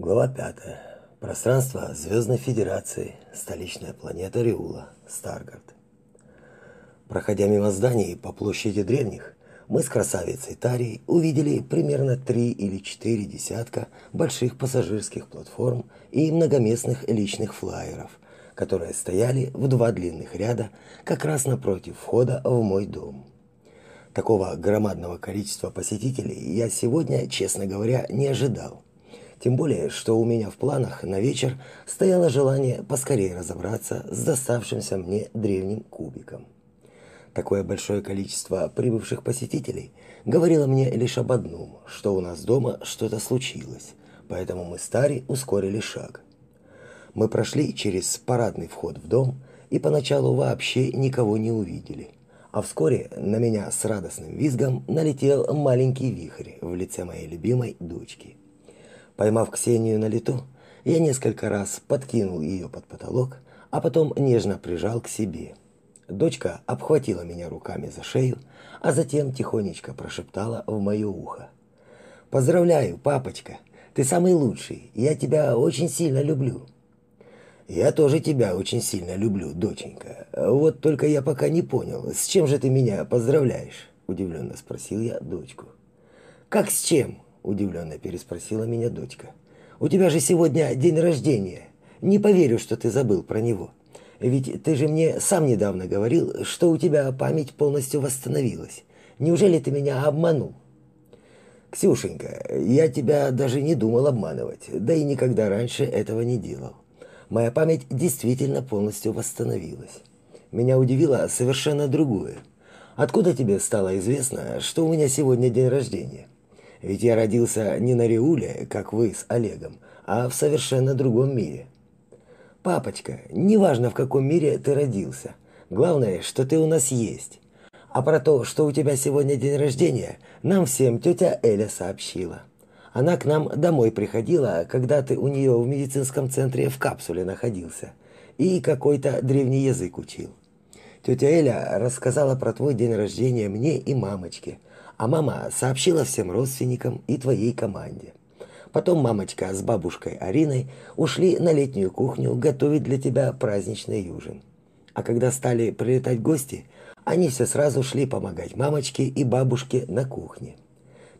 Глава 5. Пространство Звездной Федерации. Столичная планета Риула. Старгард. Проходя мимо зданий по площади древних, мы с красавицей Тарией увидели примерно три или четыре десятка больших пассажирских платформ и многоместных личных флайеров, которые стояли в два длинных ряда как раз напротив входа в мой дом. Такого громадного количества посетителей я сегодня, честно говоря, не ожидал. Тем более, что у меня в планах на вечер стояло желание поскорее разобраться с доставшимся мне древним кубиком. Такое большое количество прибывших посетителей говорило мне лишь об одном, что у нас дома что-то случилось, поэтому мы с Тари ускорили шаг. Мы прошли через парадный вход в дом и поначалу вообще никого не увидели. А вскоре на меня с радостным визгом налетел маленький вихрь в лице моей любимой дочки. Поймав Ксению на лету, я несколько раз подкинул ее под потолок, а потом нежно прижал к себе. Дочка обхватила меня руками за шею, а затем тихонечко прошептала в мое ухо. «Поздравляю, папочка! Ты самый лучший! Я тебя очень сильно люблю!» «Я тоже тебя очень сильно люблю, доченька. Вот только я пока не понял, с чем же ты меня поздравляешь?» Удивленно спросил я дочку. «Как с чем?» Удивленно переспросила меня дочка. У тебя же сегодня день рождения. Не поверю, что ты забыл про него. Ведь ты же мне сам недавно говорил, что у тебя память полностью восстановилась. Неужели ты меня обманул? Ксюшенька, я тебя даже не думал обманывать, да и никогда раньше этого не делал. Моя память действительно полностью восстановилась. Меня удивило совершенно другое. Откуда тебе стало известно, что у меня сегодня день рождения? Ведь я родился не на Риуле, как вы с Олегом, а в совершенно другом мире. Папочка, неважно в каком мире ты родился, главное, что ты у нас есть. А про то, что у тебя сегодня день рождения, нам всем тетя Эля сообщила. Она к нам домой приходила, когда ты у нее в медицинском центре в капсуле находился и какой-то древний язык учил. Тетя Эля рассказала про твой день рождения мне и мамочке, а мама сообщила всем родственникам и твоей команде. Потом мамочка с бабушкой Ариной ушли на летнюю кухню готовить для тебя праздничный ужин. А когда стали прилетать гости, они все сразу шли помогать мамочке и бабушке на кухне.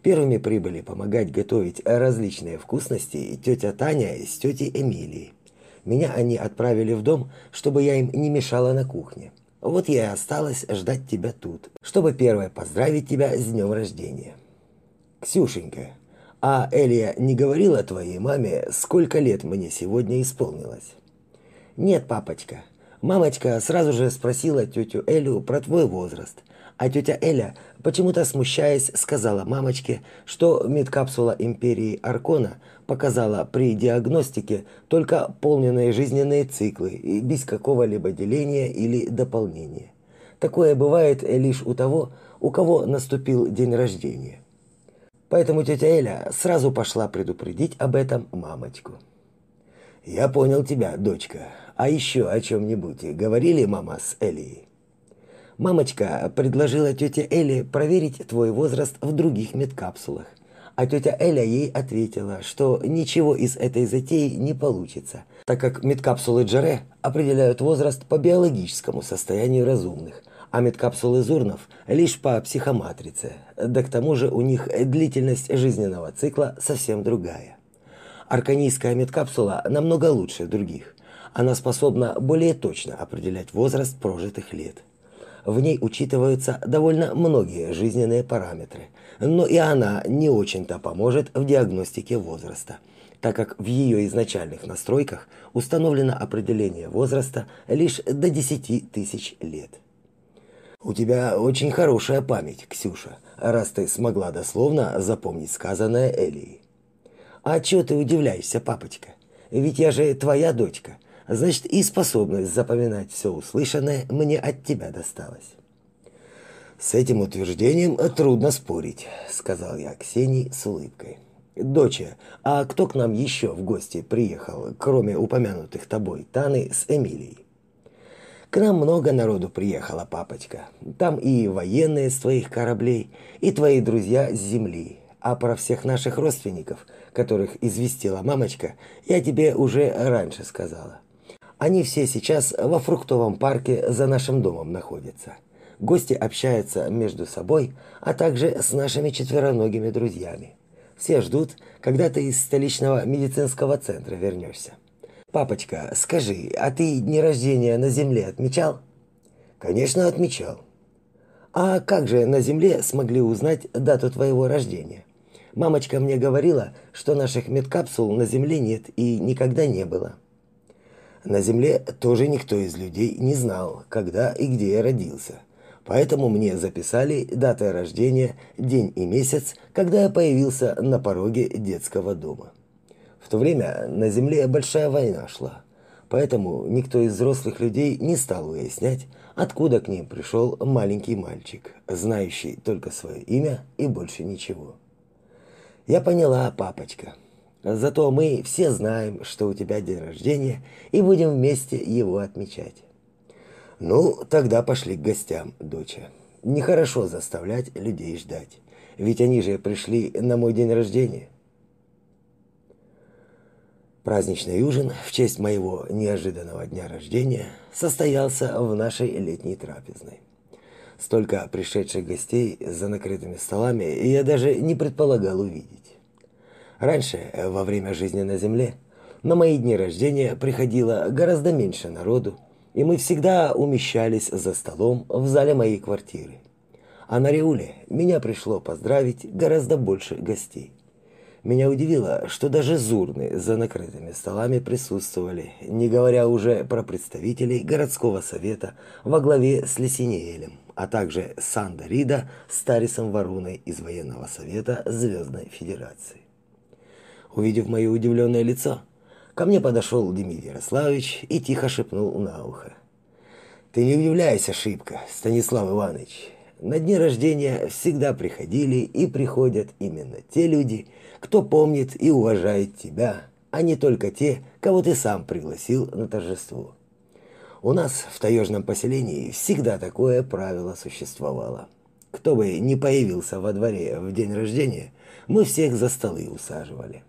Первыми прибыли помогать готовить различные вкусности тетя Таня с тетей Эмилией. Меня они отправили в дом, чтобы я им не мешала на кухне. Вот я и осталась ждать тебя тут, чтобы первое поздравить тебя с днем рождения. Ксюшенька, а Элия не говорила твоей маме, сколько лет мне сегодня исполнилось? Нет, папочка. Мамочка сразу же спросила тетю Элю про твой возраст, а тетя Эля, почему-то смущаясь, сказала мамочке, что медкапсула империи Аркона показала при диагностике только полные жизненные циклы и без какого-либо деления или дополнения. Такое бывает лишь у того, у кого наступил день рождения. Поэтому тетя Эля сразу пошла предупредить об этом мамочку. «Я понял тебя, дочка. А еще о чем-нибудь говорили мама с Элией?» Мамочка предложила тете Эле проверить твой возраст в других медкапсулах. А тетя Эля ей ответила, что ничего из этой затеи не получится, так как медкапсулы Джаре определяют возраст по биологическому состоянию разумных, а медкапсулы Зурнов лишь по психоматрице. Да к тому же у них длительность жизненного цикла совсем другая. Арканийская медкапсула намного лучше других. Она способна более точно определять возраст прожитых лет. В ней учитываются довольно многие жизненные параметры, но и она не очень-то поможет в диагностике возраста, так как в ее изначальных настройках установлено определение возраста лишь до 10 тысяч лет. У тебя очень хорошая память, Ксюша, раз ты смогла дословно запомнить сказанное Элией. А чего ты удивляешься, папочка? Ведь я же твоя дочка значит и способность запоминать все услышанное мне от тебя досталась. С этим утверждением трудно спорить, сказал я Ксении с улыбкой. Доча, а кто к нам еще в гости приехал, кроме упомянутых тобой Таны с Эмилией? К нам много народу приехало, папочка. Там и военные с твоих кораблей, и твои друзья с земли. а про всех наших родственников, которых известила мамочка, я тебе уже раньше сказала. Они все сейчас во фруктовом парке за нашим домом находятся. Гости общаются между собой, а также с нашими четвероногими друзьями. Все ждут, когда ты из столичного медицинского центра вернешься. Папочка, скажи, а ты дни рождения на земле отмечал? Конечно, отмечал. А как же на земле смогли узнать дату твоего рождения? Мамочка мне говорила, что наших медкапсул на земле нет и никогда не было. На земле тоже никто из людей не знал, когда и где я родился. Поэтому мне записали даты рождения, день и месяц, когда я появился на пороге детского дома. В то время на земле большая война шла. Поэтому никто из взрослых людей не стал выяснять, откуда к ним пришел маленький мальчик, знающий только свое имя и больше ничего. Я поняла, папочка. Зато мы все знаем, что у тебя день рождения, и будем вместе его отмечать. Ну, тогда пошли к гостям, доча. Нехорошо заставлять людей ждать. Ведь они же пришли на мой день рождения. Праздничный ужин в честь моего неожиданного дня рождения состоялся в нашей летней трапезной. Столько пришедших гостей за накрытыми столами я даже не предполагал увидеть. Раньше, во время жизни на земле, на мои дни рождения приходило гораздо меньше народу, и мы всегда умещались за столом в зале моей квартиры. А на Реуле меня пришло поздравить гораздо больше гостей. Меня удивило, что даже зурны за накрытыми столами присутствовали, не говоря уже про представителей городского совета во главе с Лесинеелем, а также Санда Рида с Тарисом Варуной из военного совета Звездной Федерации. Увидев мое удивленное лицо, Ко мне подошел Дмитрий Ярославович и тихо шепнул на ухо. «Ты не удивляйся, ошибка, Станислав Иванович. На дни рождения всегда приходили и приходят именно те люди, кто помнит и уважает тебя, а не только те, кого ты сам пригласил на торжество. У нас в таежном поселении всегда такое правило существовало. Кто бы не появился во дворе в день рождения, мы всех за столы усаживали.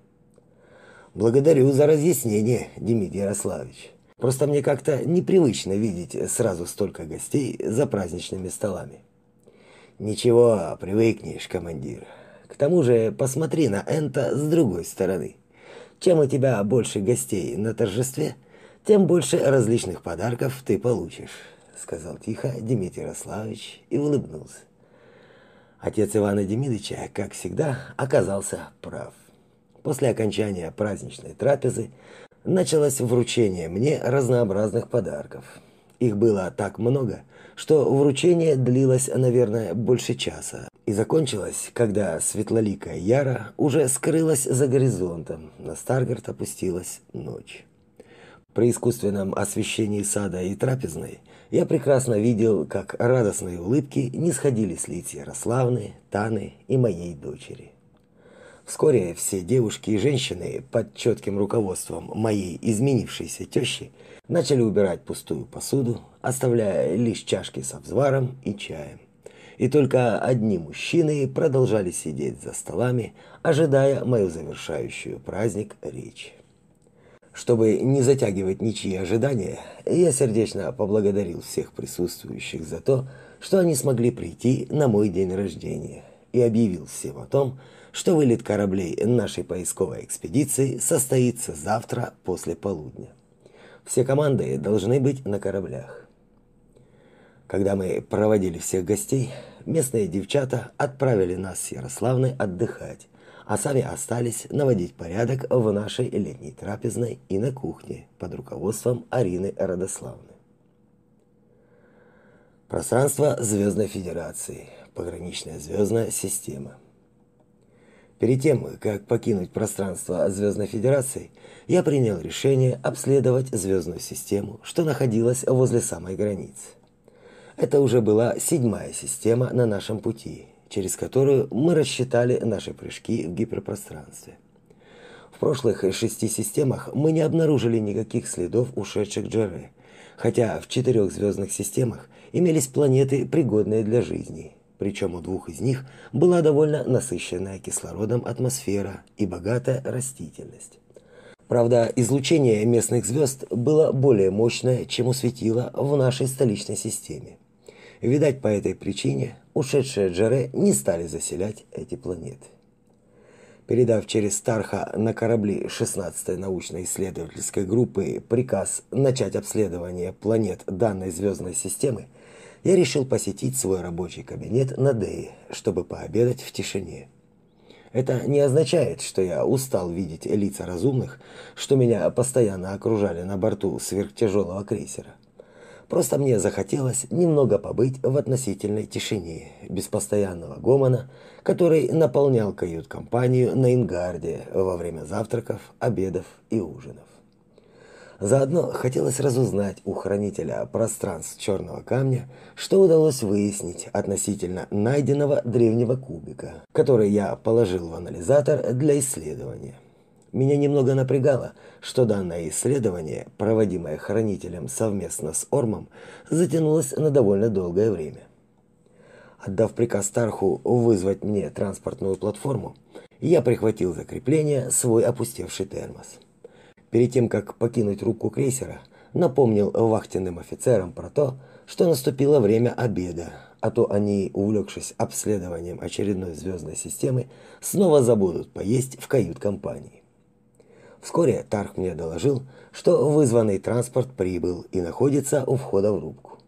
Благодарю за разъяснение, Дмитрий Ярославович. Просто мне как-то непривычно видеть сразу столько гостей за праздничными столами. Ничего, привыкнешь, командир. К тому же, посмотри на Энта с другой стороны. Чем у тебя больше гостей на торжестве, тем больше различных подарков ты получишь, сказал тихо Дмитрий Ярославович и улыбнулся. Отец Ивана Демидовича, как всегда, оказался прав. После окончания праздничной трапезы началось вручение мне разнообразных подарков. Их было так много, что вручение длилось, наверное, больше часа и закончилось, когда светлоликая Яра уже скрылась за горизонтом, на Старгард опустилась ночь. При искусственном освещении сада и трапезной я прекрасно видел, как радостные улыбки не сходили с лиц Ярославны, Таны и моей дочери. Вскоре все девушки и женщины под четким руководством моей изменившейся тещи начали убирать пустую посуду, оставляя лишь чашки со взваром и чаем. И только одни мужчины продолжали сидеть за столами, ожидая мою завершающую праздник речь. Чтобы не затягивать ничьи ожидания, я сердечно поблагодарил всех присутствующих за то, что они смогли прийти на мой день рождения, и объявил всем о том, что что вылет кораблей нашей поисковой экспедиции состоится завтра после полудня. Все команды должны быть на кораблях. Когда мы проводили всех гостей, местные девчата отправили нас с Ярославной отдыхать, а сами остались наводить порядок в нашей летней трапезной и на кухне под руководством Арины Родославны. Пространство Звездной Федерации. Пограничная звездная система. Перед тем, как покинуть пространство Звездной Федерации, я принял решение обследовать звездную систему, что находилась возле самой границы. Это уже была седьмая система на нашем пути, через которую мы рассчитали наши прыжки в гиперпространстве. В прошлых шести системах мы не обнаружили никаких следов ушедших Джере, хотя в четырех звездных системах имелись планеты, пригодные для жизни, Причем у двух из них была довольно насыщенная кислородом атмосфера и богатая растительность. Правда, излучение местных звезд было более мощное, чем у светила в нашей столичной системе. Видать, по этой причине ушедшие Джаре не стали заселять эти планеты. Передав через Тарха на корабли 16-й научно-исследовательской группы приказ начать обследование планет данной звездной системы, я решил посетить свой рабочий кабинет на Дее, чтобы пообедать в тишине. Это не означает, что я устал видеть лица разумных, что меня постоянно окружали на борту сверхтяжелого крейсера. Просто мне захотелось немного побыть в относительной тишине, без постоянного гомона, который наполнял кают-компанию на Ингарде во время завтраков, обедов и ужинов. Заодно хотелось разузнать у хранителя пространств черного камня, что удалось выяснить относительно найденного древнего кубика, который я положил в анализатор для исследования. Меня немного напрягало, что данное исследование, проводимое хранителем совместно с Ормом, затянулось на довольно долгое время. Отдав приказ Тарху вызвать мне транспортную платформу, я прихватил закрепление свой опустевший термос. Перед тем, как покинуть рубку крейсера, напомнил вахтенным офицерам про то, что наступило время обеда, а то они, увлекшись обследованием очередной звездной системы, снова забудут поесть в кают-компании. Вскоре Тарх мне доложил, что вызванный транспорт прибыл и находится у входа в рубку.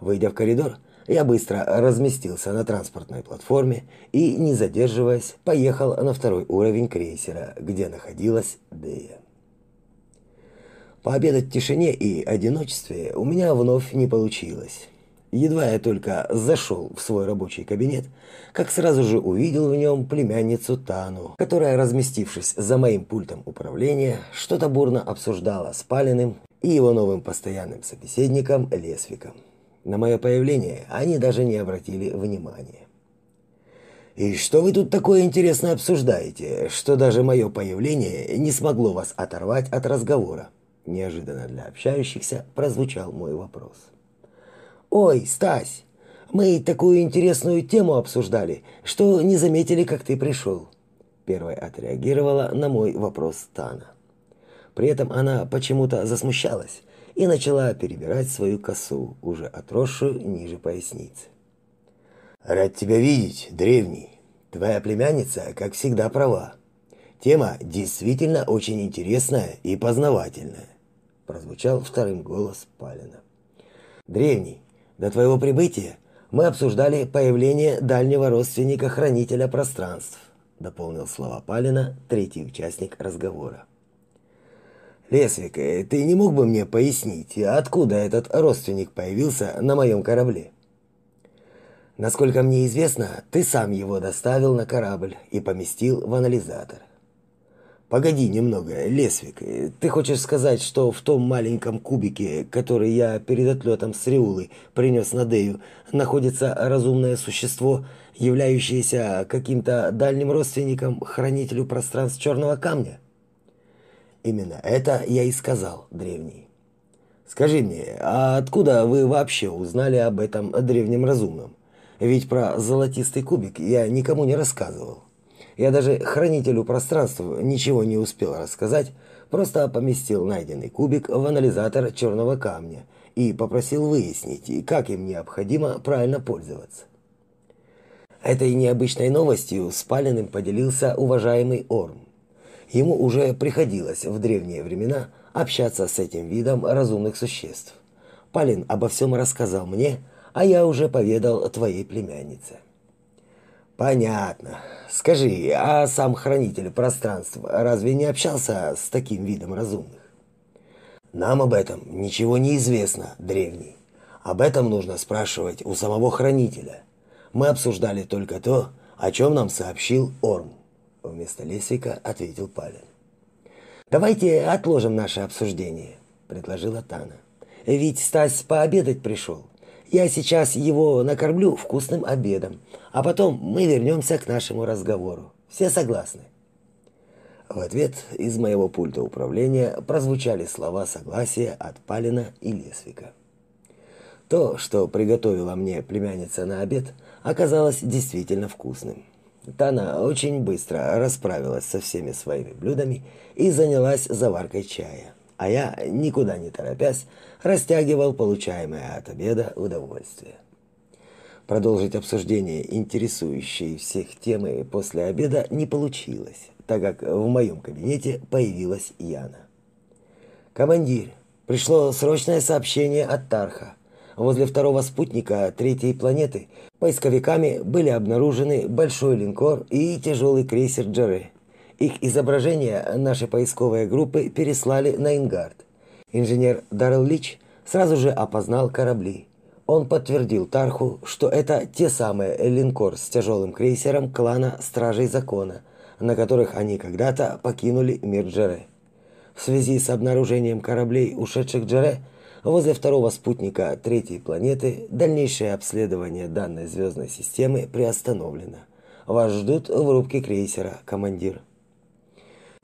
Выйдя в коридор, я быстро разместился на транспортной платформе и, не задерживаясь, поехал на второй уровень крейсера, где находилась Дея. Пообедать в тишине и одиночестве у меня вновь не получилось. Едва я только зашел в свой рабочий кабинет, как сразу же увидел в нем племянницу Тану, которая, разместившись за моим пультом управления, что-то бурно обсуждала с Палиным и его новым постоянным собеседником Лесвиком. На мое появление они даже не обратили внимания. «И что вы тут такое интересное обсуждаете, что даже мое появление не смогло вас оторвать от разговора?» Неожиданно для общающихся прозвучал мой вопрос. «Ой, Стась, мы такую интересную тему обсуждали, что не заметили, как ты пришел». Первой отреагировала на мой вопрос Тана. При этом она почему-то засмущалась и начала перебирать свою косу, уже отросшую ниже поясницы. «Рад тебя видеть, древний. Твоя племянница, как всегда, права. Тема действительно очень интересная и познавательная», прозвучал вторым голос Палина. «Древний, до твоего прибытия мы обсуждали появление дальнего родственника хранителя пространств, дополнил слова Палина третий участник разговора. Лесвик, ты не мог бы мне пояснить, откуда этот родственник появился на моем корабле? Насколько мне известно, ты сам его доставил на корабль и поместил в анализатор. Погоди немного, Лесвик. Ты хочешь сказать, что в том маленьком кубике, который я перед отлетом с Риулы принес на Дею, находится разумное существо, являющееся каким-то дальним родственником хранителю пространств черного камня? Именно это я и сказал, древний. Скажи мне, а откуда вы вообще узнали об этом древнем разумном? Ведь про золотистый кубик я никому не рассказывал. Я даже хранителю пространства ничего не успел рассказать, просто поместил найденный кубик в анализатор черного камня и попросил выяснить, как им необходимо правильно пользоваться. Этой необычной новостью с поделился уважаемый Орм. Ему уже приходилось в древние времена общаться с этим видом разумных существ. Палин обо всем рассказал мне, а я уже поведал твоей племяннице. Понятно. Скажи, а сам хранитель пространства разве не общался с таким видом разумных? Нам об этом ничего не известно, древний. Об этом нужно спрашивать у самого хранителя. Мы обсуждали только то, о чем нам сообщил Орм. Вместо Лесвика ответил Палин. Давайте отложим наше обсуждение, предложила Тана. Ведь Стась пообедать пришел. Я сейчас его накормлю вкусным обедом, а потом мы вернемся к нашему разговору. Все согласны?» В ответ из моего пульта управления прозвучали слова согласия от Палина и Лесвика. То, что приготовила мне племянница на обед, оказалось действительно вкусным. Тана очень быстро расправилась со всеми своими блюдами и занялась заваркой чая, а я, никуда не торопясь, растягивал получаемое от обеда удовольствие. Продолжить обсуждение интересующей всех темы после обеда не получилось, так как в моем кабинете появилась Яна. «Командир, пришло срочное сообщение от Тарха. Возле второго спутника третьей планеты поисковиками были обнаружены большой линкор и тяжелый крейсер Джаре. Их изображения наши поисковые группы переслали на Ингард. Инженер Даррел Лич сразу же опознал корабли. Он подтвердил Тарху, что это те самые линкор с тяжелым крейсером клана Стражей Закона, на которых они когда-то покинули мир Джаре. В связи с обнаружением кораблей, ушедших Джаре, возле второго спутника третьей планеты дальнейшее обследование данной звездной системы приостановлено. Вас ждут в рубке крейсера, командир.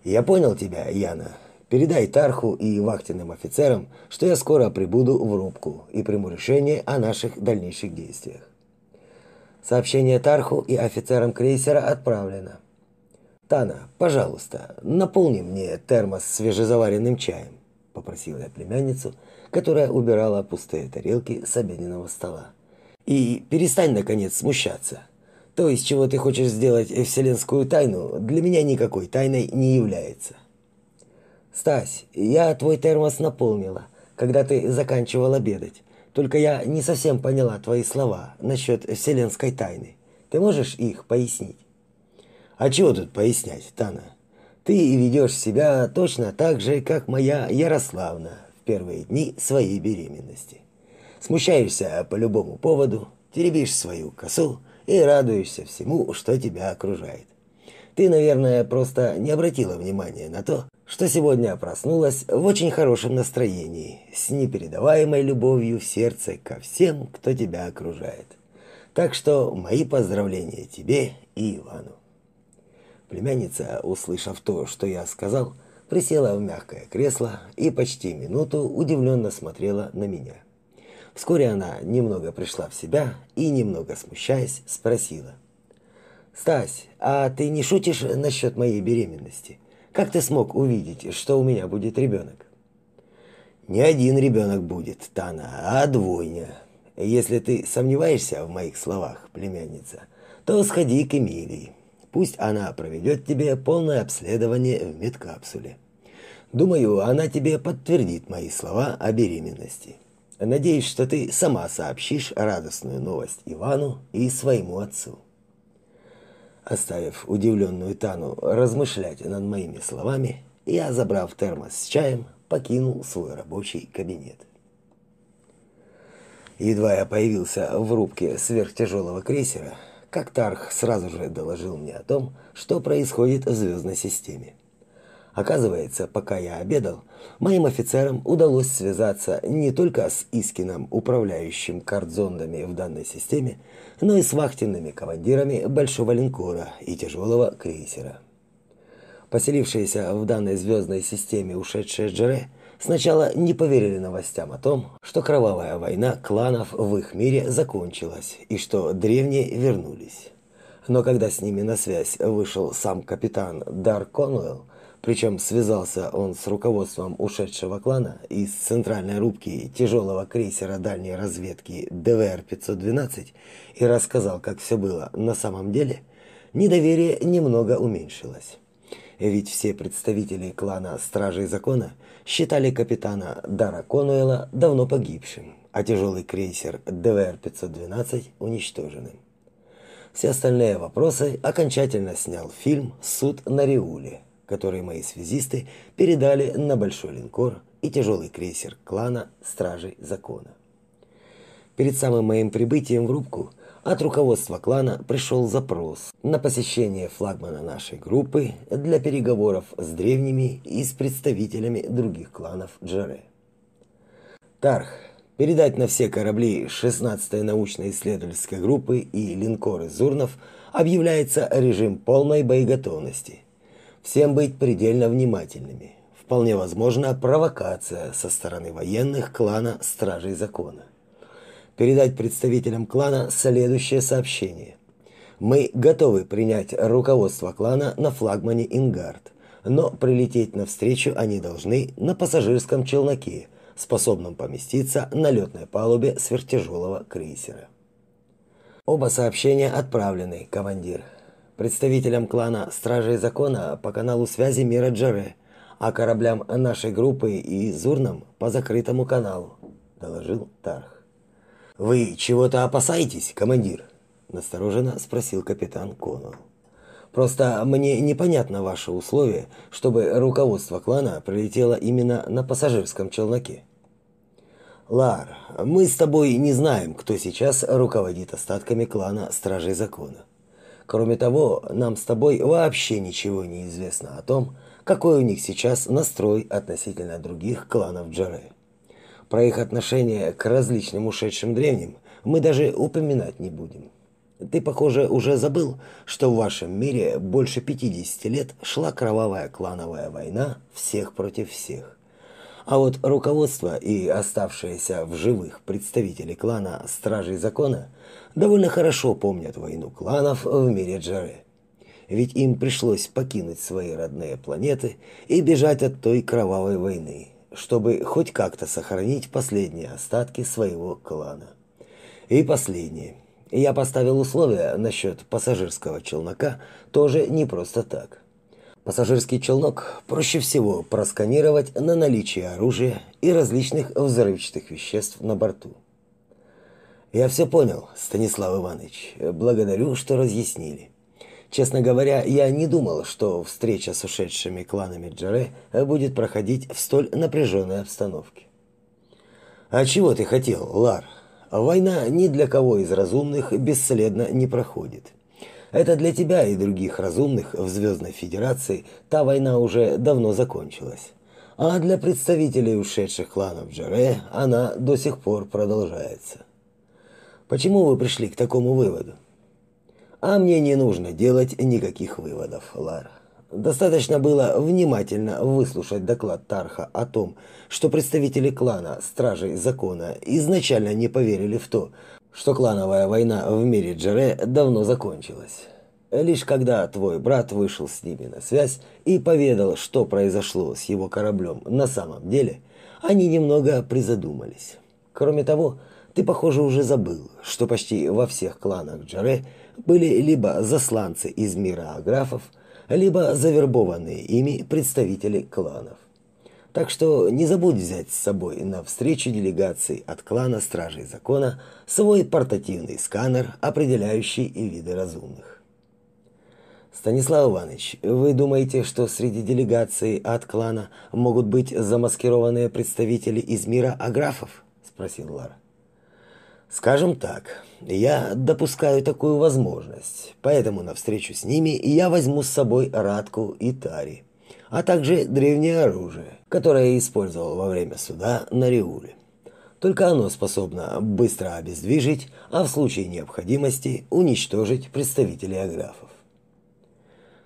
Я понял тебя, Яна. Передай Тарху и вахтенным офицерам, что я скоро прибуду в рубку и приму решение о наших дальнейших действиях. Сообщение Тарху и офицерам крейсера отправлено. Тана, пожалуйста, наполни мне термос свежезаваренным чаем, попросила я племянницу, которая убирала пустые тарелки с обеденного стола. И перестань наконец смущаться. То, из чего ты хочешь сделать вселенскую тайну, для меня никакой тайной не является. Стась, я твой термос наполнила, когда ты заканчивал обедать. Только я не совсем поняла твои слова насчет вселенской тайны. Ты можешь их пояснить? А чего тут пояснять, Тана? Ты ведешь себя точно так же, как моя Ярославна в первые дни своей беременности. Смущаешься по любому поводу, теребишь свою косу и радуешься всему, что тебя окружает. Ты, наверное, просто не обратила внимания на то, что сегодня проснулась в очень хорошем настроении, с непередаваемой любовью в сердце ко всем, кто тебя окружает. Так что мои поздравления тебе и Ивану. Племянница, услышав то, что я сказал, присела в мягкое кресло и почти минуту удивленно смотрела на меня. Вскоре она немного пришла в себя и, немного смущаясь, спросила. «Стась, а ты не шутишь насчет моей беременности? Как ты смог увидеть, что у меня будет ребенок?» «Не один ребенок будет, Тана, а двойня. Если ты сомневаешься в моих словах, племянница, то сходи к Эмилии. Пусть она проведет тебе полное обследование в медкапсуле. Думаю, она тебе подтвердит мои слова о беременности». Надеюсь, что ты сама сообщишь радостную новость Ивану и своему отцу. Оставив удивленную Тану размышлять над моими словами, я, забрав термос с чаем, покинул свой рабочий кабинет. Едва я появился в рубке сверхтяжелого крейсера, как Тарх сразу же доложил мне о том, что происходит в звездной системе. Оказывается, пока я обедал, моим офицерам удалось связаться не только с Искином, управляющим кардзондами в данной системе, но и с вахтенными командирами большого линкора и тяжелого крейсера. Поселившиеся в данной звездной системе ушедшие Джере сначала не поверили новостям о том, что кровавая война кланов в их мире закончилась и что древние вернулись. Но когда с ними на связь вышел сам капитан Дар Конуэлл, причем связался он с руководством ушедшего клана из центральной рубки тяжелого крейсера дальней разведки ДВР-512 и рассказал, как все было на самом деле, недоверие немного уменьшилось. Ведь все представители клана Стражей Закона считали капитана Дара Конуэла давно погибшим, а тяжелый крейсер ДВР-512 уничтоженным. Все остальные вопросы окончательно снял фильм «Суд на Риуле», который мои связисты передали на большой линкор и тяжелый крейсер клана Стражей Закона. Перед самым моим прибытием в рубку от руководства клана пришел запрос на посещение флагмана нашей группы для переговоров с древними и с представителями других кланов Джаре. Тарх, передать на все корабли 16-й научно-исследовательской группы и линкоры Зурнов объявляется режим полной боеготовности – Всем быть предельно внимательными. Вполне возможна провокация со стороны военных клана Стражей Закона. передать представителям клана следующее сообщение. Мы готовы принять руководство клана на флагмане Ингард, но прилететь навстречу они должны на пассажирском челноке, способном поместиться на летной палубе сверхтяжелого крейсера. Оба сообщения отправлены, командир. Представителям клана Стражей Закона по каналу связи Мира Джаре, а кораблям нашей группы и Зурнам по закрытому каналу, доложил Тарх. Вы чего-то опасаетесь, командир? настороженно спросил капитан Коннелл. Просто мне непонятно ваше условие, чтобы руководство клана прилетело именно на пассажирском челноке. Лар, мы с тобой не знаем, кто сейчас руководит остатками клана Стражей Закона. Кроме того, нам с тобой вообще ничего не известно о том, какой у них сейчас настрой относительно других кланов Джаре. Про их отношение к различным ушедшим древним мы даже упоминать не будем. Ты, похоже, уже забыл, что в вашем мире больше 50 лет шла кровавая клановая война всех против всех. А вот руководство и оставшиеся в живых представители клана Стражей Закона довольно хорошо помнят войну кланов в мире Джаре. Ведь им пришлось покинуть свои родные планеты и бежать от той кровавой войны, чтобы хоть как-то сохранить последние остатки своего клана. И последнее – я поставил условия насчет пассажирского челнока тоже не просто так. Пассажирский челнок проще всего просканировать на наличие оружия и различных взрывчатых веществ на борту. Я все понял, Станислав Иванович. Благодарю, что разъяснили. Честно говоря, я не думал, что встреча с ушедшими кланами Джаре будет проходить в столь напряженной обстановке. А чего ты хотел, Лар? Война ни для кого из разумных бесследно не проходит. Это для тебя и других разумных в Звездной Федерации та война уже давно закончилась. А для представителей ушедших кланов Джаре она до сих пор продолжается. Почему вы пришли к такому выводу? А мне не нужно делать никаких выводов, Лара. Достаточно было внимательно выслушать доклад Тарха о том, что представители клана Стражей Закона изначально не поверили в то, что клановая война в мире Джаре давно закончилась. Лишь когда твой брат вышел с ними на связь и поведал, что произошло с его кораблем на самом деле, они немного призадумались. Кроме того, ты, похоже, уже забыл, что почти во всех кланах Джаре были либо засланцы из мира аграфов, либо завербованные ими представители кланов. Так что не забудь взять с собой на встречу делегации от клана Стражей Закона свой портативный сканер, определяющий виды разумных. Станислав Иванович, вы думаете, что среди делегации от клана могут быть замаскированные представители из мира аграфов? спросил Лара. Скажем так, я допускаю такую возможность, поэтому на встречу с ними я возьму с собой Радку и Тари, а также древнее оружие, которое использовал во время суда на Риуле. Только оно способно быстро обездвижить, а в случае необходимости уничтожить представителей аграфов.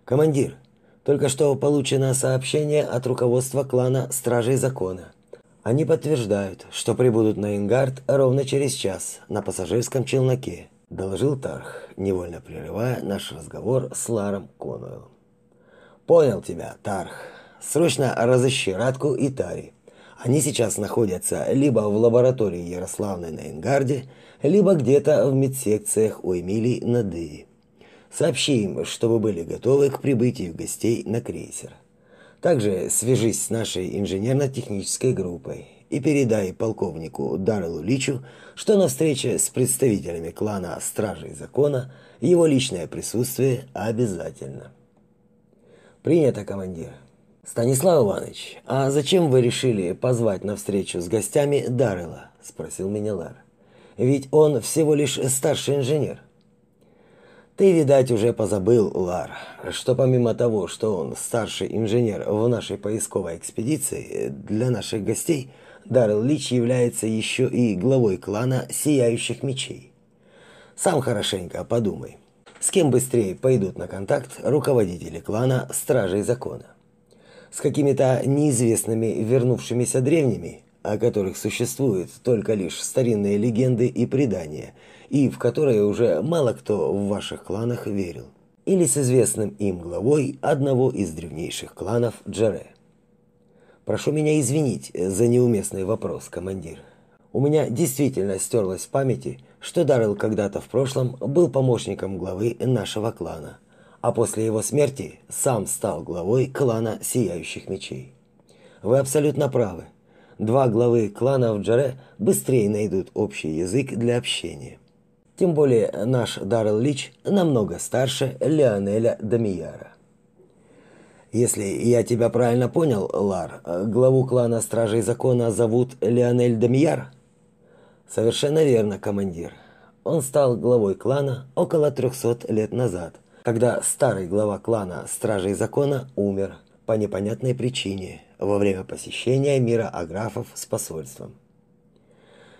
Командир, только что получено сообщение от руководства клана Стражей Закона – они подтверждают, что прибудут на Ингард ровно через час на пассажирском челноке, доложил Тарх, невольно прерывая наш разговор с Ларом Конуэлом. Понял тебя, Тарх. Срочно разыщи Радку и Тари. Они сейчас находятся либо в лаборатории Ярославной на Ингарде, либо где-то в медсекциях у Эмилии на Дыре. Сообщи им, чтобы были готовы к прибытию гостей на крейсер. Также свяжись с нашей инженерно-технической группой и передай полковнику Даррелу Личу, что на встрече с представителями клана Стражей Закона его личное присутствие обязательно. Принято, командир. Станислав Иванович, а зачем вы решили позвать на встречу с гостями Даррела? спросил меня Лар. Ведь он всего лишь старший инженер. Ты, видать, уже позабыл, Лар, что помимо того, что он старший инженер в нашей поисковой экспедиции, для наших гостей Даррел Лич является еще и главой клана Сияющих Мечей. Сам хорошенько подумай, с кем быстрее пойдут на контакт руководители клана Стражей Закона? С какими-то неизвестными вернувшимися древними, о которых существуют только лишь старинные легенды и предания, и в которые уже мало кто в ваших кланах верил, или с известным им главой одного из древнейших кланов Джаре. Прошу меня извинить за неуместный вопрос, командир. У меня действительно стерлось в памяти, что Даррелл когда-то в прошлом был помощником главы нашего клана, а после его смерти сам стал главой клана Сияющих Мечей. Вы абсолютно правы. Два главы клана в Джаре быстрее найдут общий язык для общения. Тем более наш Даррелл Лич намного старше Леонеля Дамияра. Если я тебя правильно понял, Лар, главу клана Стражей Закона зовут Леонель Дамияр? Совершенно верно, командир. Он стал главой клана около 300 лет назад, когда старый глава клана Стражей Закона умер по непонятной причине во время посещения мира аграфов с посольством.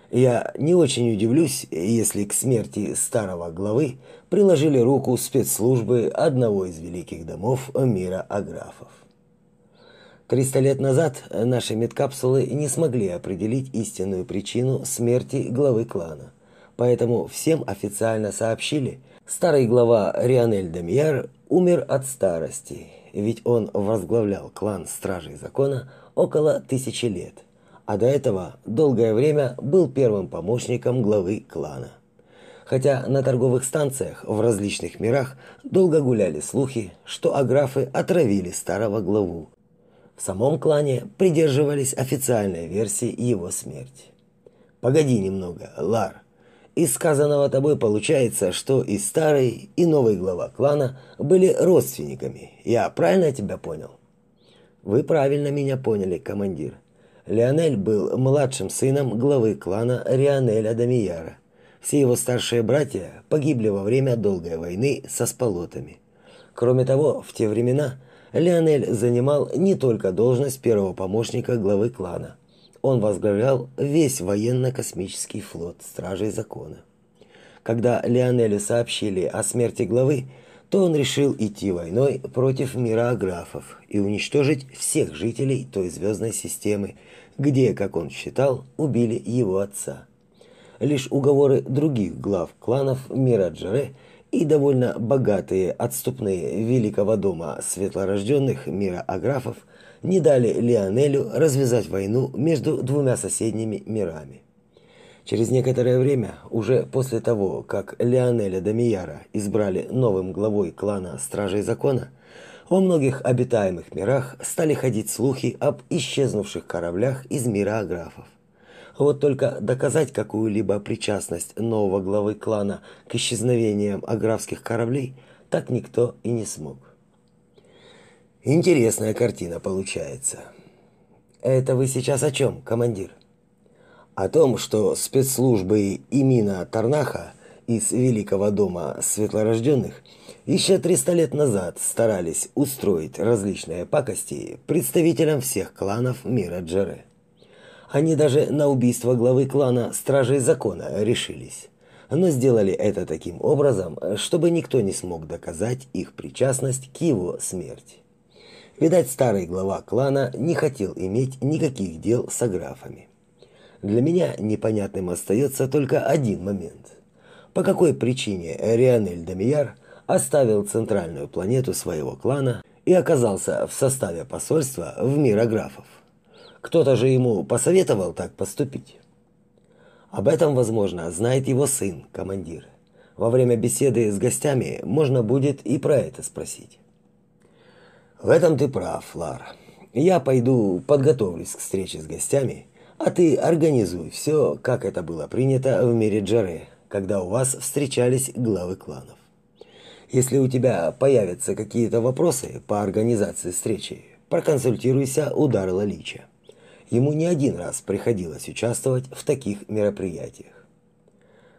Я не очень удивлюсь, если к смерти старого главы приложили руку спецслужбы одного из великих домов мира аграфов. Триста лет назад наши медкапсулы не смогли определить истинную причину смерти главы клана. Поэтому всем официально сообщили, старый глава Рионель Демьяр умер от старости, ведь он возглавлял клан Стражей Закона около тысячи лет – а до этого долгое время был первым помощником главы клана. Хотя на торговых станциях в различных мирах долго гуляли слухи, что аграфы отравили старого главу. В самом клане придерживались официальной версии его смерти. Погоди немного, Лар. Из сказанного тобой получается, что и старый, и новый глава клана были родственниками. Я правильно тебя понял? Вы правильно меня поняли, командир. Леонель был младшим сыном главы клана Рионеля Дамияра. Все его старшие братья погибли во время долгой войны со сполотами. Кроме того, в те времена Леонель занимал не только должность первого помощника главы клана. Он возглавлял весь военно-космический флот Стражей Закона. Когда Леонелю сообщили о смерти главы, то он решил идти войной против мира аграфов и уничтожить всех жителей той звездной системы, где, как он считал, убили его отца. Лишь уговоры других глав кланов мира Джаре и довольно богатые отступные великого дома светлорожденных мира аграфов не дали Леонелю развязать войну между двумя соседними мирами. Через некоторое время, уже после того, как Леонеля Дамияра избрали новым главой клана Стражей Закона, во многих обитаемых мирах стали ходить слухи об исчезнувших кораблях из мира аграфов. Вот только доказать какую-либо причастность нового главы клана к исчезновениям аграфских кораблей так никто и не смог. Интересная картина получается. Это вы сейчас о чем, командир? О том, что спецслужбы Имина Тарнаха из Великого дома светлорожденных еще 300 лет назад старались устроить различные пакости представителям всех кланов мира Джере. Они даже на убийство главы клана Стражей Закона решились, но сделали это таким образом, чтобы никто не смог доказать их причастность к его смерти. Видать, старый глава клана не хотел иметь никаких дел с аграфами. Для меня непонятным остается только один момент. По какой причине Рионель Дамияр оставил центральную планету своего клана и оказался в составе посольства в мир аграфов? Кто-то же ему посоветовал так поступить. Об этом, возможно, знает его сын, командир. Во время беседы с гостями можно будет и про это спросить. В этом ты прав, Лар. Я пойду подготовлюсь к встрече с гостями а ты организуй все, как это было принято в мире Джаре, когда у вас встречались главы кланов. Если у тебя появятся какие-то вопросы по организации встречи, проконсультируйся у Дарла Лича. Ему не один раз приходилось участвовать в таких мероприятиях.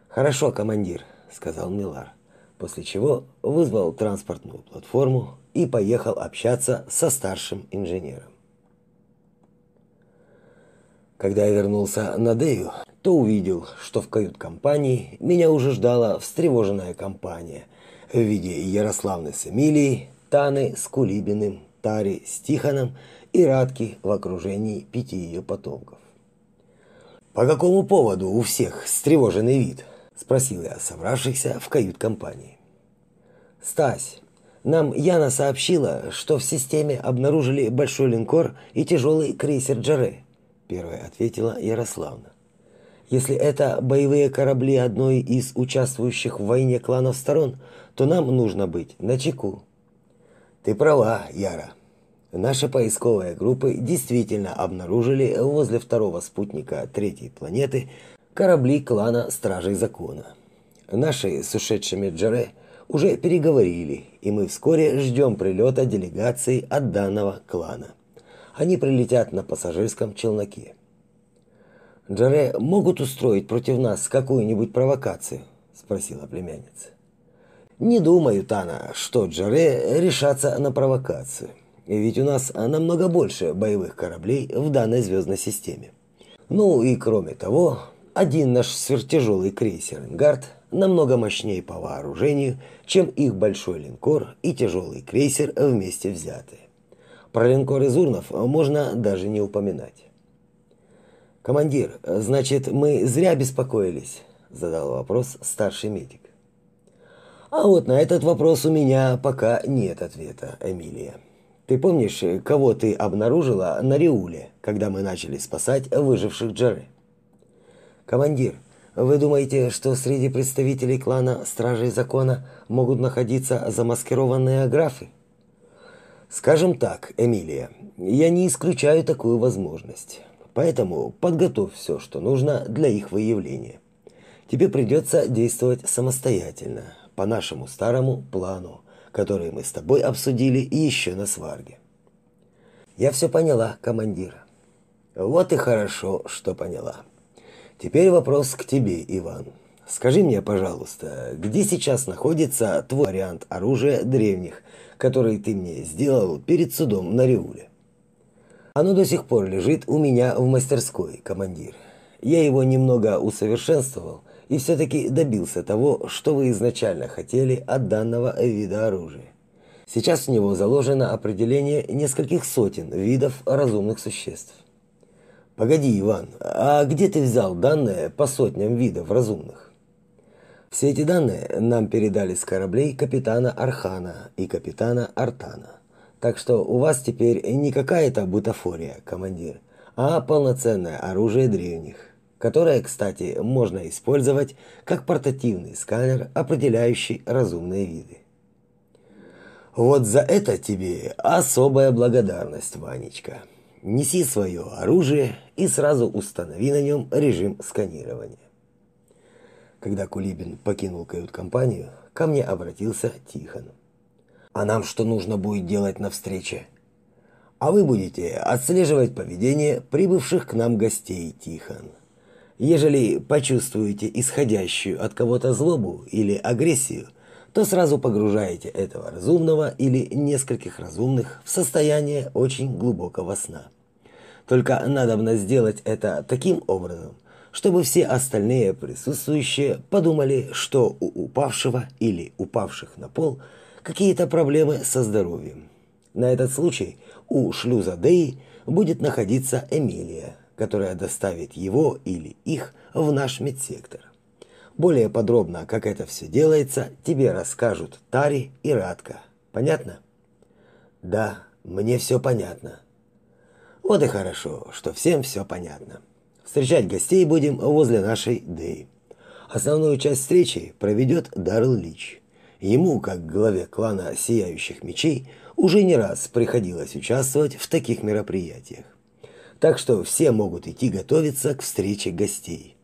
Хорошо, командир, сказал Милар, после чего вызвал транспортную платформу и поехал общаться со старшим инженером. Когда я вернулся на Дею, то увидел, что в кают-компании меня уже ждала встревоженная компания в виде Ярославны с Эмилией, Таны с Кулибиным, Тари с Тихоном и Радки в окружении пяти ее потомков. «По какому поводу у всех встревоженный вид?» – спросил я собравшихся в кают-компании. «Стась, нам Яна сообщила, что в системе обнаружили большой линкор и тяжелый крейсер Джаре», – первая ответила Ярославна. «Если это боевые корабли одной из участвующих в войне кланов сторон, то нам нужно быть начеку». «Ты права, Яра», Наши поисковые группы действительно обнаружили возле второго спутника третьей планеты корабли клана Стражей Закона. Наши с ушедшими Джаре уже переговорили, и мы вскоре ждем прилета делегации от данного клана. Они прилетят на пассажирском челноке. Джаре могут устроить против нас какую-нибудь провокацию, спросила племянница. Не думаю, Тана, что Джаре решатся на провокацию. Ведь у нас намного больше боевых кораблей в данной звездной системе. Ну и кроме того, один наш сверхтяжелый крейсер «Ингард» намного мощнее по вооружению, чем их большой линкор и тяжелый крейсер вместе взятые. Про линкор из Урнов можно даже не упоминать. «Командир, значит, мы зря беспокоились?» – задал вопрос старший медик. «А вот на этот вопрос у меня пока нет ответа, Эмилия». Ты помнишь, кого ты обнаружила на Риуле, когда мы начали спасать выживших Джары? Командир, вы думаете, что среди представителей клана Стражей Закона могут находиться замаскированные аграфы? Скажем так, Эмилия, я не исключаю такую возможность. Поэтому подготовь все, что нужно для их выявления. Тебе придется действовать самостоятельно, по нашему старому плану которые мы с тобой обсудили еще на сварге. Я все поняла, командир. Вот и хорошо, что поняла. Теперь вопрос к тебе, Иван. Скажи мне, пожалуйста, где сейчас находится твой вариант оружия древних, который ты мне сделал перед судом на Риуле? Оно до сих пор лежит у меня в мастерской, командир. Я его немного усовершенствовал и все-таки добился того, что вы изначально хотели от данного вида оружия. Сейчас в него заложено определение нескольких сотен видов разумных существ. Погоди, Иван, а где ты взял данные по сотням видов разумных? Все эти данные нам передали с кораблей капитана Архана и капитана Артана. Так что у вас теперь не какая-то бутафория, командир, а полноценное оружие древних которое, кстати, можно использовать как портативный сканер, определяющий разумные виды. Вот за это тебе особая благодарность, Ванечка. Неси свое оружие и сразу установи на нем режим сканирования. Когда Кулибин покинул кают-компанию, ко мне обратился Тихон. А нам что нужно будет делать на встрече? А вы будете отслеживать поведение прибывших к нам гостей, Тихон. Ежели почувствуете исходящую от кого-то злобу или агрессию, то сразу погружаете этого разумного или нескольких разумных в состояние очень глубокого сна. Только надобно сделать это таким образом, чтобы все остальные присутствующие подумали, что у упавшего или упавших на пол какие-то проблемы со здоровьем. На этот случай у шлюза Деи будет находиться Эмилия, которая доставит его или их в наш медсектор. Более подробно, как это все делается, тебе расскажут Тари и Радка. Понятно? Да, мне все понятно. Вот и хорошо, что всем все понятно. Встречать гостей будем возле нашей Дэй. Основную часть встречи проведет Дарл Лич. Ему, как главе клана Сияющих Мечей, уже не раз приходилось участвовать в таких мероприятиях так что все могут идти готовиться к встрече гостей.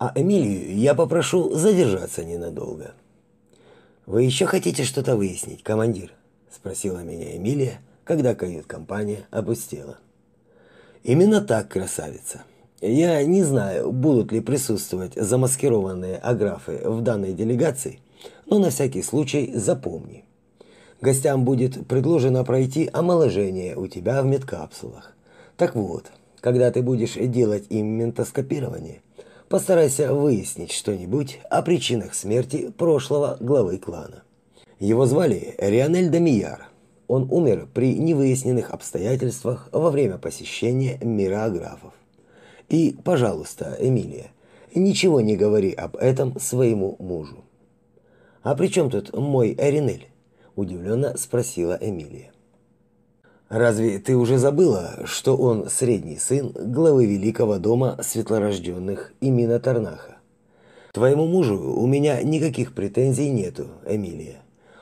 А Эмилию я попрошу задержаться ненадолго. Вы еще хотите что-то выяснить, командир? спросила меня Эмилия, когда кают-компания опустела. Именно так, красавица. Я не знаю, будут ли присутствовать замаскированные аграфы в данной делегации, но на всякий случай запомни. Гостям будет предложено пройти омоложение у тебя в медкапсулах. Так вот, когда ты будешь делать им ментоскопирование, постарайся выяснить что-нибудь о причинах смерти прошлого главы клана. Его звали Рионель Дамияр. Он умер при невыясненных обстоятельствах во время посещения мира аграфов. И, пожалуйста, Эмилия, ничего не говори об этом своему мужу. А при чем тут мой Эринель? удивленно спросила Эмилия. Разве ты уже забыла, что он средний сын главы великого дома светлорожденных именно Тарнаха? Твоему мужу у меня никаких претензий нету, Эмилия.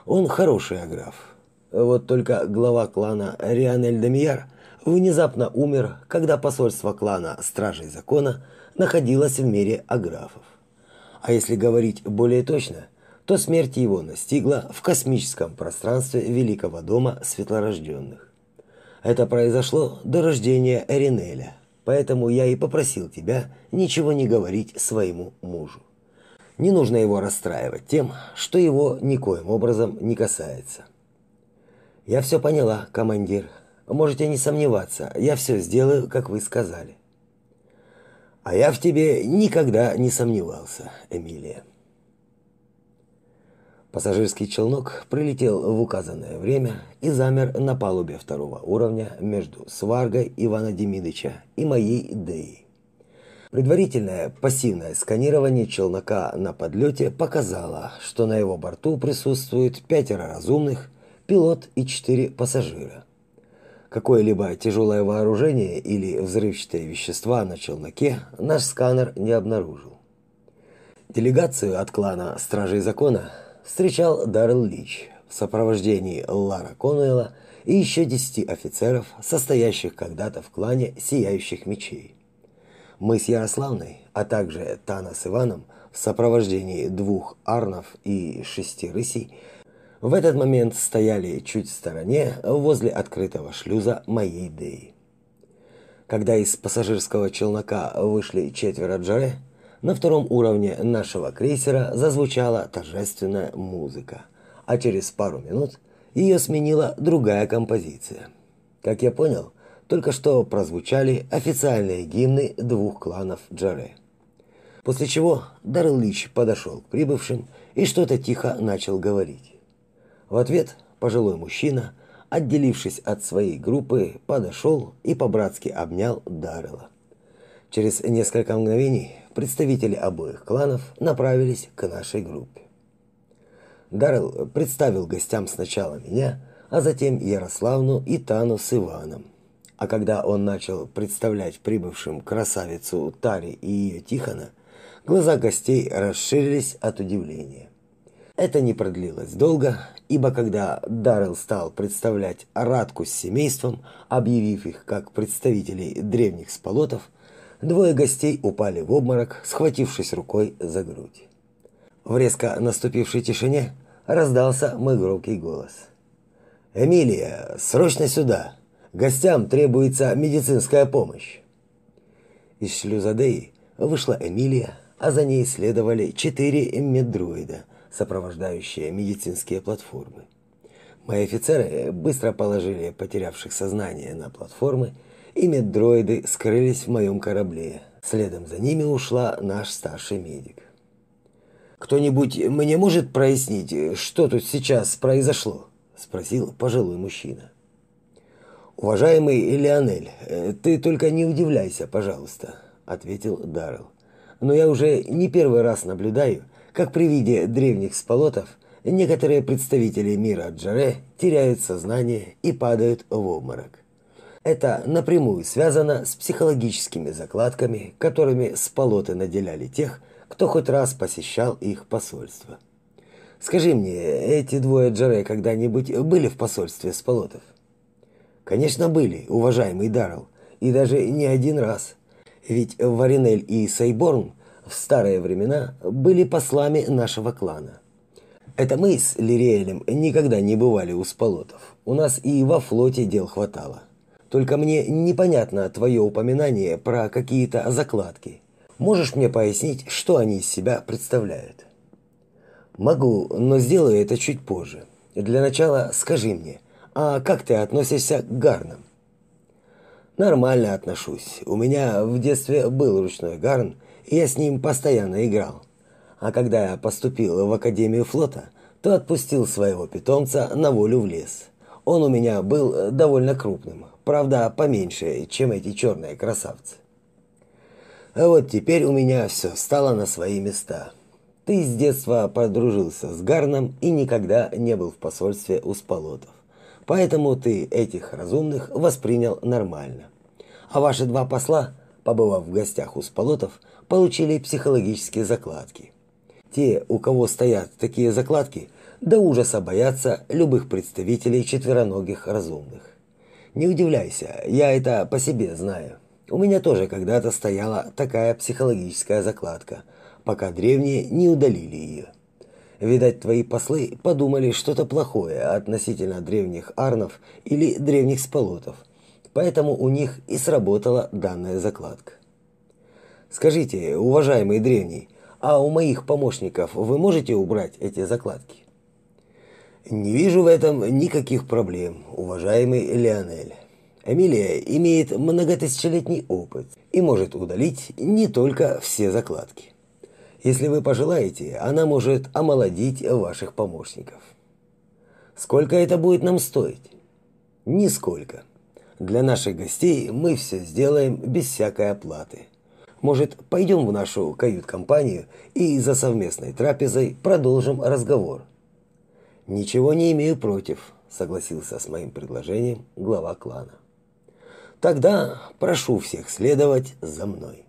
Он хороший аграф. Вот только глава клана Рианель Демияр внезапно умер, когда посольство клана Стражей Закона находилось в мире аграфов. А если говорить более точно, то смерть его настигла в космическом пространстве Великого дома светлорожденных. Это произошло до рождения Эринеля, поэтому я и попросил тебя ничего не говорить своему мужу. Не нужно его расстраивать тем, что его никоим образом не касается. Я все поняла, командир. Можете не сомневаться, я все сделаю, как вы сказали. А я в тебе никогда не сомневался, Эмилия. Пассажирский челнок прилетел в указанное время и замер на палубе второго уровня между сваргой Ивана Демидыча и моей Деей. Предварительное пассивное сканирование челнока на подлете показало, что на его борту присутствует пятеро разумных, пилот и четыре пассажира. Какое-либо тяжелое вооружение или взрывчатые вещества на челноке наш сканер не обнаружил. Делегацию от клана Стражей Закона встречал Даррел Лич в сопровождении Лара Конуэла и еще десяти офицеров, состоящих когда-то в клане Сияющих Мечей. Мы с Ярославной, а также Тана с Иваном в сопровождении двух арнов и шести рысей в этот момент стояли чуть в стороне возле открытого шлюза моей Деи. Когда из пассажирского челнока вышли четверо джаре, на втором уровне нашего крейсера зазвучала торжественная музыка, а через пару минут ее сменила другая композиция. Как я понял, только что прозвучали официальные гимны двух кланов Джаре. После чего Даррел Лич подошел к прибывшим и что-то тихо начал говорить. В ответ пожилой мужчина, отделившись от своей группы, подошел и по-братски обнял Даррела. Через несколько мгновений представители обоих кланов направились к нашей группе. Даррелл представил гостям сначала меня, а затем Ярославну и Тану с Иваном. А когда он начал представлять прибывшим красавицу Тари и ее Тихона, глаза гостей расширились от удивления. Это не продлилось долго, ибо когда Даррелл стал представлять Радку с семейством, объявив их как представителей древних сполотов, Двое гостей упали в обморок, схватившись рукой за грудь. В резко наступившей тишине раздался мой громкий голос. «Эмилия, срочно сюда! Гостям требуется медицинская помощь!» Из шлюзадеи вышла Эмилия, а за ней следовали четыре меддруида, сопровождающие медицинские платформы. Мои офицеры быстро положили потерявших сознание на платформы и меддроиды скрылись в моем корабле. Следом за ними ушла наш старший медик. «Кто-нибудь мне может прояснить, что тут сейчас произошло?» – спросил пожилой мужчина. «Уважаемый Леонель, ты только не удивляйся, пожалуйста», – ответил Даррелл. «Но я уже не первый раз наблюдаю, как при виде древних сполотов некоторые представители мира Джаре теряют сознание и падают в обморок. Это напрямую связано с психологическими закладками, которыми сполоты наделяли тех, кто хоть раз посещал их посольство. Скажи мне, эти двое Джаре когда-нибудь были в посольстве сполотов? Конечно, были, уважаемый Даррелл, и даже не один раз. Ведь Варинель и Сайборн в старые времена были послами нашего клана. Это мы с Лириэлем никогда не бывали у сполотов. У нас и во флоте дел хватало. Только мне непонятно твое упоминание про какие-то закладки. Можешь мне пояснить, что они из себя представляют? Могу, но сделаю это чуть позже. Для начала скажи мне, а как ты относишься к гарнам? Нормально отношусь. У меня в детстве был ручной гарн, и я с ним постоянно играл. А когда я поступил в Академию флота, то отпустил своего питомца на волю в лес. Он у меня был довольно крупным, правда, поменьше, чем эти черные красавцы. А вот теперь у меня все стало на свои места. Ты с детства подружился с Гарном и никогда не был в посольстве у Сполотов. Поэтому ты этих разумных воспринял нормально. А ваши два посла, побывав в гостях у Сполотов, получили психологические закладки. Те, у кого стоят такие закладки, до ужаса боятся любых представителей четвероногих разумных. Не удивляйся, я это по себе знаю. У меня тоже когда-то стояла такая психологическая закладка, пока древние не удалили ее. Видать, твои послы подумали что-то плохое относительно древних арнов или древних сполотов, поэтому у них и сработала данная закладка. Скажите, уважаемый древний, а у моих помощников вы можете убрать эти закладки? Не вижу в этом никаких проблем, уважаемый Леонель. Эмилия имеет многотысячелетний опыт и может удалить не только все закладки. Если вы пожелаете, она может омолодить ваших помощников. Сколько это будет нам стоить? Нисколько. Для наших гостей мы все сделаем без всякой оплаты. Может, пойдем в нашу кают-компанию и за совместной трапезой продолжим разговор. Ничего не имею против, согласился с моим предложением глава клана. Тогда прошу всех следовать за мной.